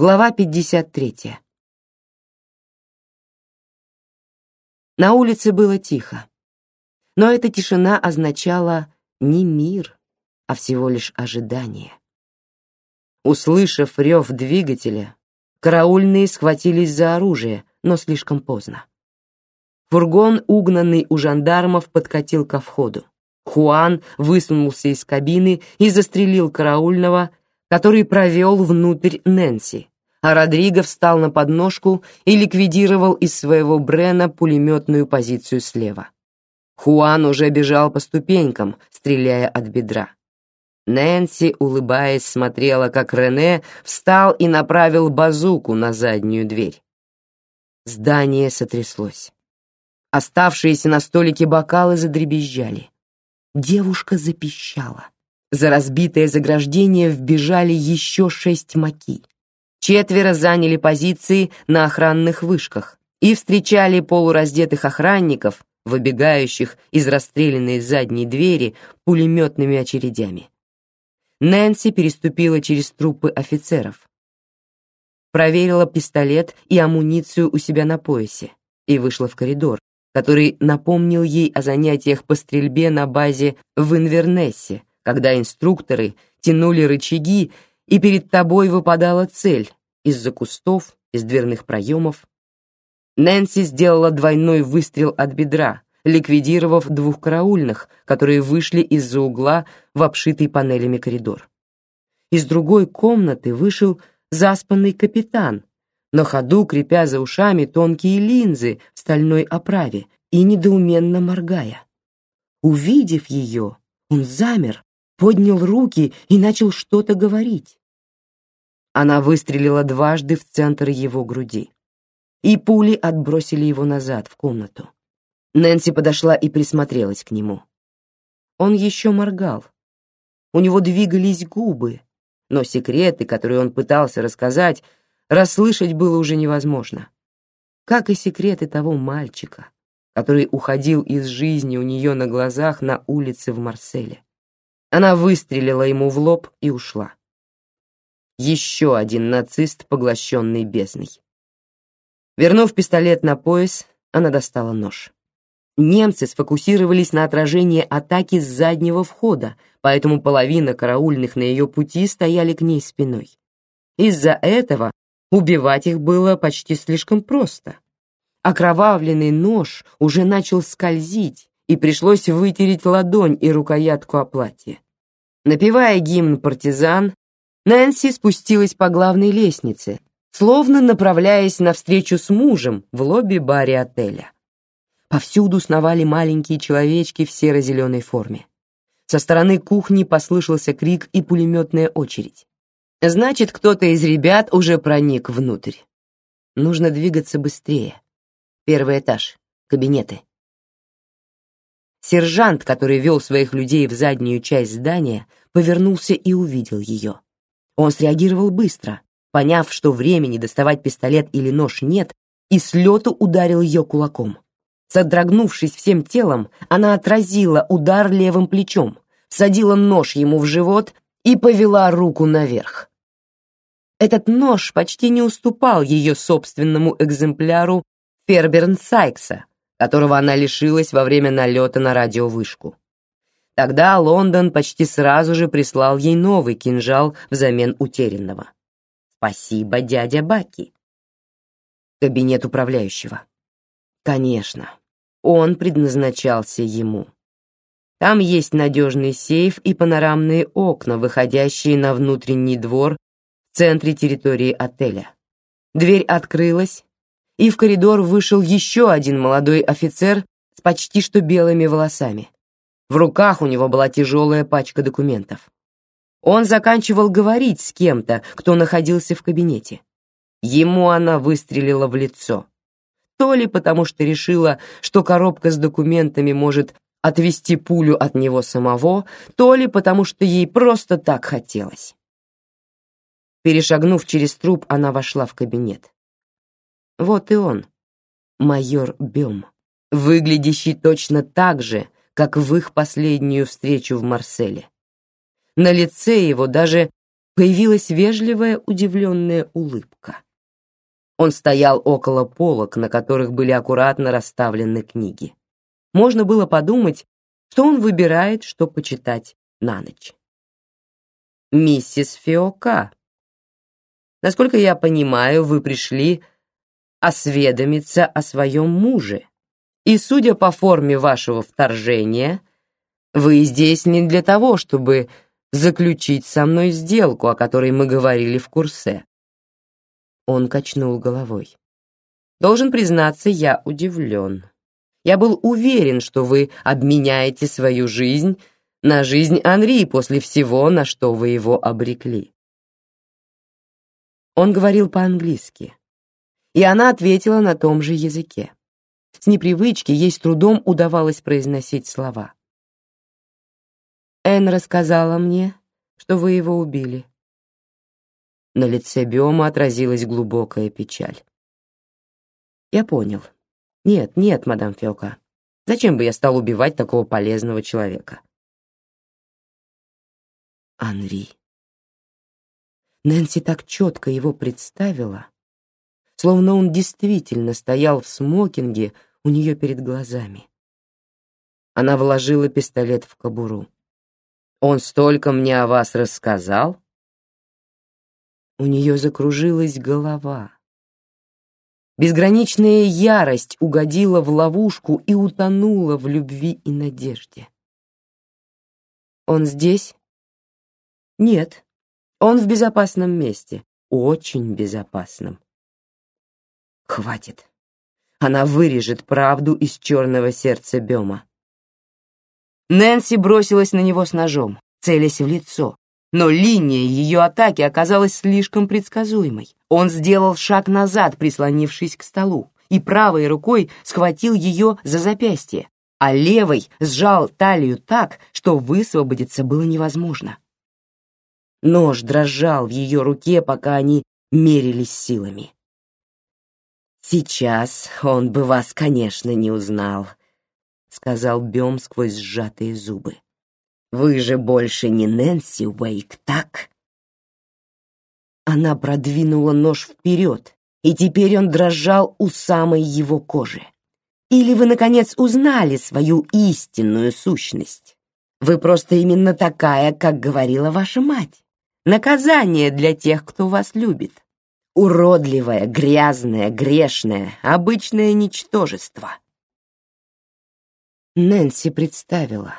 Глава 53. На улице было тихо. Но эта тишина означала не мир, а всего лишь ожидание. Услышав рев двигателя, караульные схватились за оружие, но слишком поздно. Фургон, угнанный у жандармов, подкатил ко входу. Хуан высунулся из кабины и застрелил караульного, который провел внутрь Нэнси, а Родриго встал на подножку и ликвидировал из своего Брена пулеметную позицию слева. Хуан уже бежал по ступенькам, стреляя от бедра. Нэнси, улыбаясь, смотрела, как Рене встал и направил базуку на заднюю дверь. Здание сотряслось. Оставшиеся на столике бокалы задребезжали. Девушка запищала. За разбитое заграждение вбежали еще шесть маки. Четверо заняли позиции на охранных вышках и встречали полураздетых охранников, выбегающих из расстрелянной задней двери пулеметными очередями. Нэнси переступила через трупы офицеров, проверила пистолет и амуницию у себя на поясе и вышла в коридор, который напомнил ей о занятиях по стрельбе на базе в Инвернессе, когда инструкторы тянули рычаги, и перед тобой выпадала цель из-за кустов, из дверных проемов. Нэнси сделала двойной выстрел от бедра, ликвидировав двух караульных, которые вышли из-за угла в обшитый панелями коридор. Из другой комнаты вышел заспанный капитан, на ходу крепя за ушами тонкие линзы в стальной оправе и недоуменно моргая. Увидев ее, он замер, поднял руки и начал что-то говорить. Она выстрелила дважды в центр его груди, и пули отбросили его назад в комнату. Нэнси подошла и присмотрелась к нему. Он еще моргал. У него двигались губы, но секреты, которые он пытался рассказать, расслышать было уже невозможно. Как и секреты того мальчика, который уходил из жизни у нее на глазах на улице в Марселе. Она выстрелила ему в лоб и ушла. Еще один нацист, поглощенный бездной. Вернув пистолет на пояс, она достала нож. Немцы сфокусировались на отражении атаки с заднего входа, поэтому половина караульных на ее пути стояли к ней спиной. Из-за этого убивать их было почти слишком просто. Окровавленный нож уже начал скользить, и пришлось вытереть ладонь и рукоятку о платье. Напевая гимн партизан, Нэнси спустилась по главной лестнице, словно направляясь навстречу с мужем в лобби-баре отеля. Повсюду сновали маленькие человечки в серо-зеленой форме. Со стороны кухни послышался крик и пулеметная очередь. Значит, кто-то из ребят уже проник внутрь. Нужно двигаться быстрее. Первый этаж, кабинеты. Сержант, который вел своих людей в заднюю часть здания, повернулся и увидел ее. Он среагировал быстро, поняв, что времени доставать пистолет или нож нет, и с лету ударил ее кулаком. Содрогнувшись всем телом, она отразила удар левым плечом, садила нож ему в живот и повела руку наверх. Этот нож почти не уступал ее собственному экземпляру Ферберн Сайкса, которого она лишилась во время налета на радиовышку. Тогда Лондон почти сразу же прислал ей новый кинжал взамен утерянного. Спасибо, дядя Баки. Кабинет управляющего. Конечно, он предназначался ему. Там есть надежный сейф и панорамные окна, выходящие на внутренний двор в центре территории отеля. Дверь открылась, и в коридор вышел еще один молодой офицер с почти что белыми волосами. В руках у него была тяжелая пачка документов. Он заканчивал говорить с кем-то, кто находился в кабинете. Ему она выстрелила в лицо. То ли потому, что решила, что коробка с документами может отвести пулю от него самого, то ли потому, что ей просто так хотелось. Перешагнув через труп, она вошла в кабинет. Вот и он, майор Бем, выглядящий точно так же, как в их последнюю встречу в Марселе. На лице его даже появилась вежливая, удивленная улыбка. Он стоял около полок, на которых были аккуратно расставлены книги. Можно было подумать, что он выбирает, что почитать на ночь. Миссис Фиока, насколько я понимаю, вы пришли осведомиться о своем муже. И судя по форме вашего вторжения, вы здесь не для того, чтобы заключить со мной сделку, о которой мы говорили в курсе. Он качнул головой. Должен признаться, я удивлен. Я был уверен, что вы обменяете свою жизнь на жизнь Анри после всего, на что вы его обрекли. Он говорил по-английски, и она ответила на том же языке. С непривычки ей с трудом удавалось произносить слова. Эн рассказала мне, что вы его убили. На лице Биома отразилась глубокая печаль. Я понял. Нет, нет, мадам Фёка. Зачем бы я стал убивать такого полезного человека? Анри. Нэнси так четко его представила, словно он действительно стоял в смокинге у нее перед глазами. Она вложила пистолет в кобуру. Он столько мне о вас рассказал? У нее закружилась голова. Безграничная ярость угодила в ловушку и утонула в любви и надежде. Он здесь? Нет, он в безопасном месте, очень безопасном. Хватит. Она вырежет правду из черного сердца Бема. Нэнси бросилась на него с ножом, целясь в лицо, но линия ее атаки оказалась слишком предсказуемой. Он сделал шаг назад, прислонившись к столу, и правой рукой схватил ее за запястье, а левой сжал талию так, что высвободиться было невозможно. Нож дрожал в ее руке, пока они мерились силами. «Сейчас он бы вас, конечно, не узнал», — сказал Бем сквозь сжатые зубы. «Вы же больше не Нэнси Уэйк, так?» Она продвинула нож вперед, и теперь он дрожал у самой его кожи. «Или вы, наконец, узнали свою истинную сущность? Вы просто именно такая, как говорила ваша мать. Наказание для тех, кто вас любит. Уродливое, грязное, грешное, обычное ничтожество». Нэнси представила,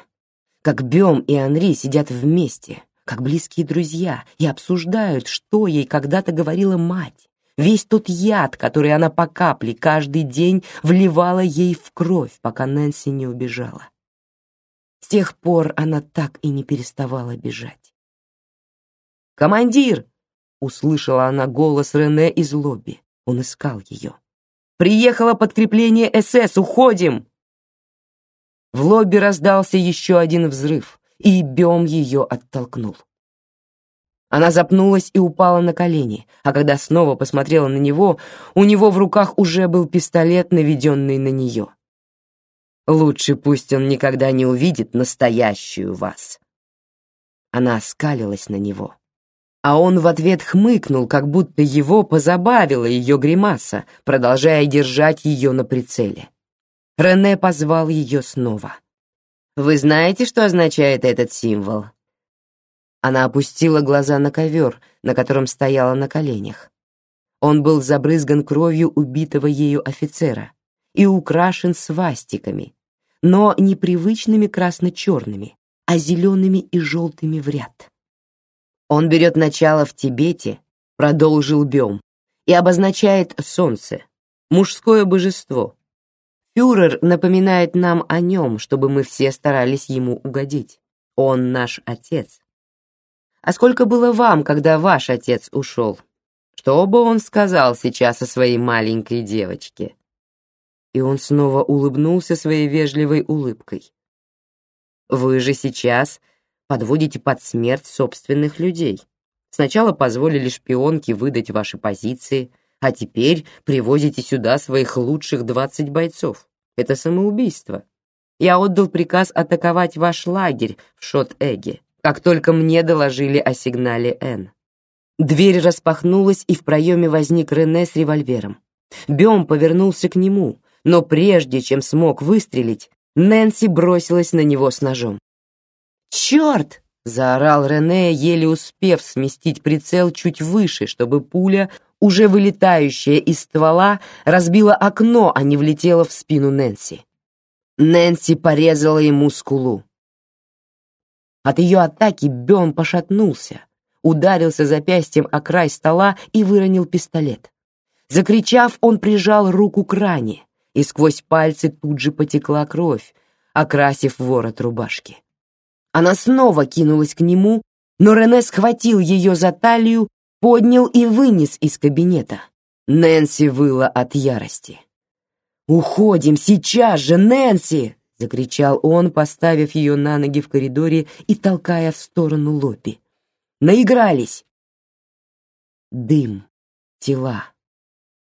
как Бем и Анри сидят вместе, как близкие друзья, и обсуждают, что ей когда-то говорила мать. Весь тот яд, который она по капле каждый день вливала ей в кровь, пока Нэнси не убежала. С тех пор она так и не переставала бежать. «Командир!» — услышала она голос Рене из лобби. Он искал ее. «Приехало подкрепление СС! Уходим!» В лобби раздался еще один взрыв, и Бем ее оттолкнул. Она запнулась и упала на колени, а когда снова посмотрела на него, у него в руках уже был пистолет, наведенный на нее. Лучше пусть он никогда не увидит настоящую вас. Она оскалилась на него, а он в ответ хмыкнул, как будто его позабавила ее гримаса, продолжая держать ее на прицеле. Рене позвал ее снова. «Вы знаете, что означает этот символ?» Она опустила глаза на ковер, на котором стояла на коленях. Он был забрызган кровью убитого ею офицера и украшен свастиками, но не привычными красно-черными, а зелеными и желтыми в ряд. Он берет начало в Тибете, продолжил Бем, и обозначает солнце, мужское божество, Фюрер напоминает нам о нем, чтобы мы все старались ему угодить. Он наш отец. А сколько было вам, когда ваш отец ушел? Что бы он сказал сейчас о своей маленькой девочке? И он снова улыбнулся своей вежливой улыбкой. Вы же сейчас подводите под смерть собственных людей. Сначала позволили шпионке выдать ваши позиции, а теперь привозите сюда своих лучших двадцать бойцов. Это самоубийство. Я отдал приказ атаковать ваш лагерь в Шот-Эге, как только мне доложили о сигнале Н. Дверь распахнулась, и в проеме возник Рене с револьвером. Бем повернулся к нему, но прежде чем смог выстрелить, Нэнси бросилась на него с ножом. «Черт!» — заорал Рене, еле успев сместить прицел чуть выше, чтобы пуля, уже вылетающая из ствола, разбила окно, а не влетела в спину Нэнси. Нэнси порезала ему скулу. От ее атаки Бен пошатнулся, ударился запястьем о край стола и выронил пистолет. Закричав, он прижал руку к ране, и сквозь пальцы тут же потекла кровь, окрасив ворот рубашки. Она снова кинулась к нему, но Рене схватил ее за талию, поднял и вынес из кабинета. Нэнси выла от ярости. «Уходим сейчас же, Нэнси!» — закричал он, поставив ее на ноги в коридоре и толкая в сторону Лопи. Наигрались. Дым, тела.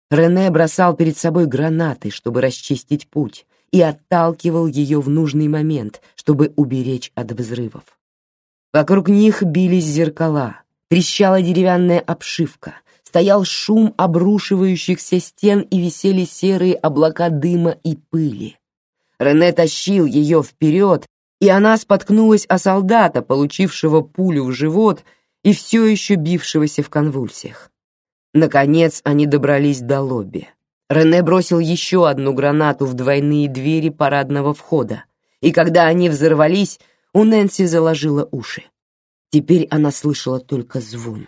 Рене бросал перед собой гранаты, чтобы расчистить путь, и отталкивал ее в нужный момент, чтобы уберечь от взрывов. Вокруг них бились зеркала, трещала деревянная обшивка, стоял шум обрушивающихся стен и висели серые облака дыма и пыли. Рене тащил ее вперед, и она споткнулась о солдата, получившего пулю в живот и все еще бившегося в конвульсиях. Наконец они добрались до лобби. Рене бросил еще одну гранату в двойные двери парадного входа, и когда они взорвались, у Нэнси заложило уши. Теперь она слышала только звон.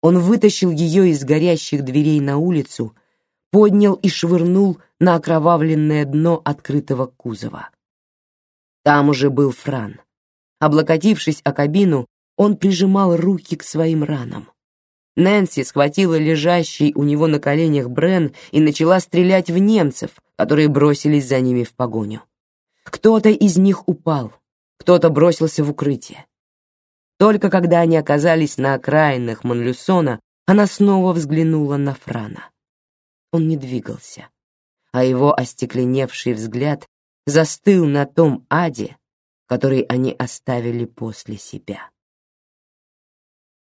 Он вытащил ее из горящих дверей на улицу, поднял и швырнул на окровавленное дно открытого кузова. Там уже был Фран. Облокотившись о кабину, он прижимал руки к своим ранам. Нэнси схватила лежащий у него на коленях Брен и начала стрелять в немцев, которые бросились за ними в погоню. Кто-то из них упал, кто-то бросился в укрытие. Только когда они оказались на окраинах Монлюсона, она снова взглянула на Франа. Он не двигался, а его остекленевший взгляд застыл на том аде, который они оставили после себя.